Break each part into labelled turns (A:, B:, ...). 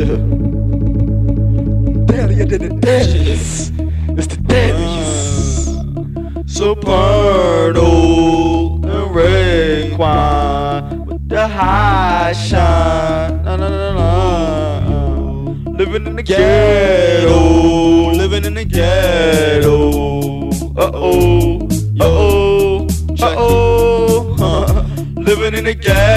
A: Yeah. Deadlier than the deadliest. It's the deadliest.
B: Supernal and Raekwon with the high shine. Na, na, na, na. Living in the ghetto, living in the ghetto. Uh oh, uh oh, uh oh. living in the ghetto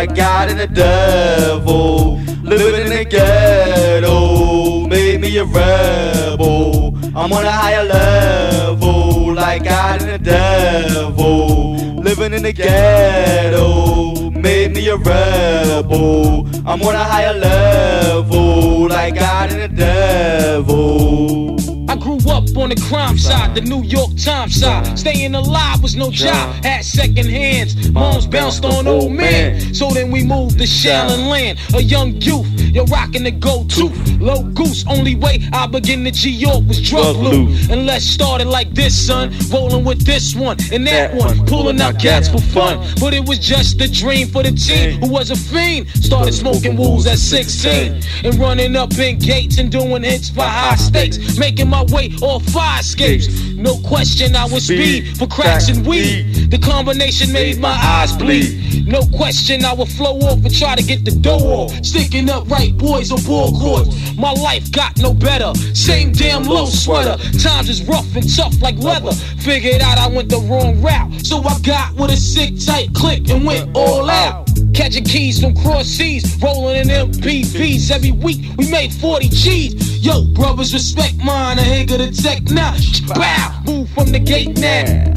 B: like God and the devil. Living in the ghetto made me a rebel. I'm on a higher level, like God and the devil. Living in the ghetto made me a rebel. I'm on a higher level, like God and the devil.
C: I grew up on the crime side, the New York Times side. Staying alive was no job, had second hands. Moms bounced on old men. So then we moved to Shallon Land, a young youth. You're rocking the go to. Low goose, only way I begin to G York was drug loot. And let's start it like this, son. Rolling with this one and that one. Pulling out cats for fun. But it was just a dream for the team who was a fiend. Started smoking wools at 16. And running up in gates and doing hits for high stakes. Making my way off fire escapes. No question, I was speed for cracks and weed. The combination made my eyes bleed. No question, I would flow off and try to get the dough off. Sticking up right boys on ball courts. My life got no better. Same damn low sweater. Times is rough and tough like leather. Figured out I went the wrong route. So I got with a sick tight click and went all out. Catching keys from cross seas, rolling in MPVs. Every week we made 40 G's. Yo, brothers, respect mine. I ain't gonna tech now. Bow, move from the gate now.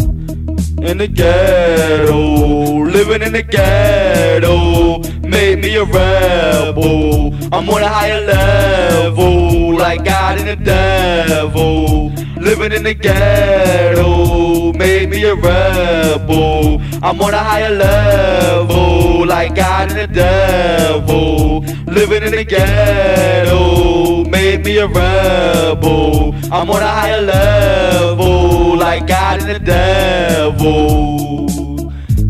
B: in the ghetto, living in the ghetto, made me a rebel. I'm on a higher level, like God and the devil. Living in the ghetto, made me a rebel. I'm on a higher level, and the devil. Living in the ghetto, made me a rebel. I'm on a higher level, like God and the devil.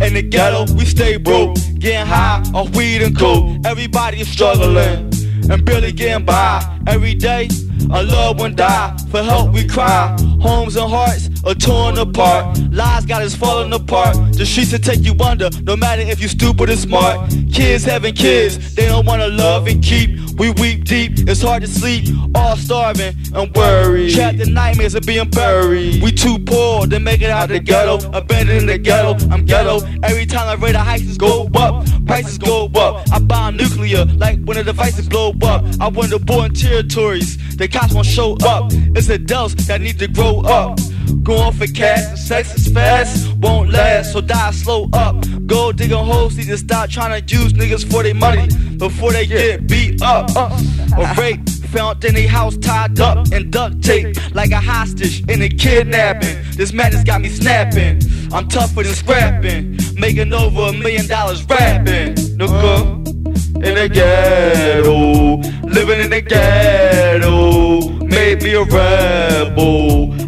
B: In the ghetto, we stay broke, getting high on weed and coke. Everybody is struggling and barely getting by. Every day, a loved one die. For help, we cry. Homes and hearts are torn apart. Lies got us falling apart. The streets will take you under, no matter if you stupid or smart. Kids having kids, they don't wanna love and keep. We weep deep, it's hard to sleep. All starving and worried. Trapped in nightmares of being buried. We too poor to make it out the ghetto. Abandoned in the ghetto, I'm ghetto. Every time I rate a houses go up, prices go up. I buy nuclear like when the devices blow up. I win the born territories, the cops won't show up. It's adults that need to grow up. Going for cash, and sex is fast, won't last, so die slow up. Gold digging hoes need to stop trying to use niggas for their money before they get beat up. Uh, uh. Or rape, found in a house tied up in duct tape like a hostage in a kidnapping. This madness got me snapping. I'm tougher than scrapping, making over a million dollars rapping. Nigga, in the ghetto, living in the ghetto, made me a rebel.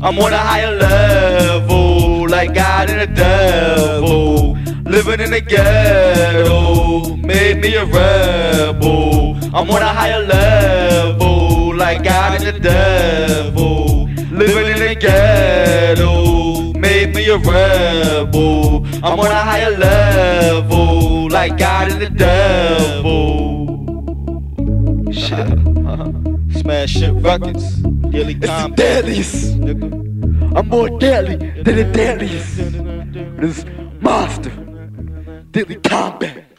B: I'm on a higher level, like God and the devil. Living in the ghetto, made me a rebel. I'm on a higher level, like God and the devil. Living in the ghetto, made me a rebel. I'm on a higher level, like God and the devil. Shit. Smash shit records. Daily
A: It's the deadliest.
B: Nigga.
A: I'm more deadly than the deadliest. This monster. Deadly combat.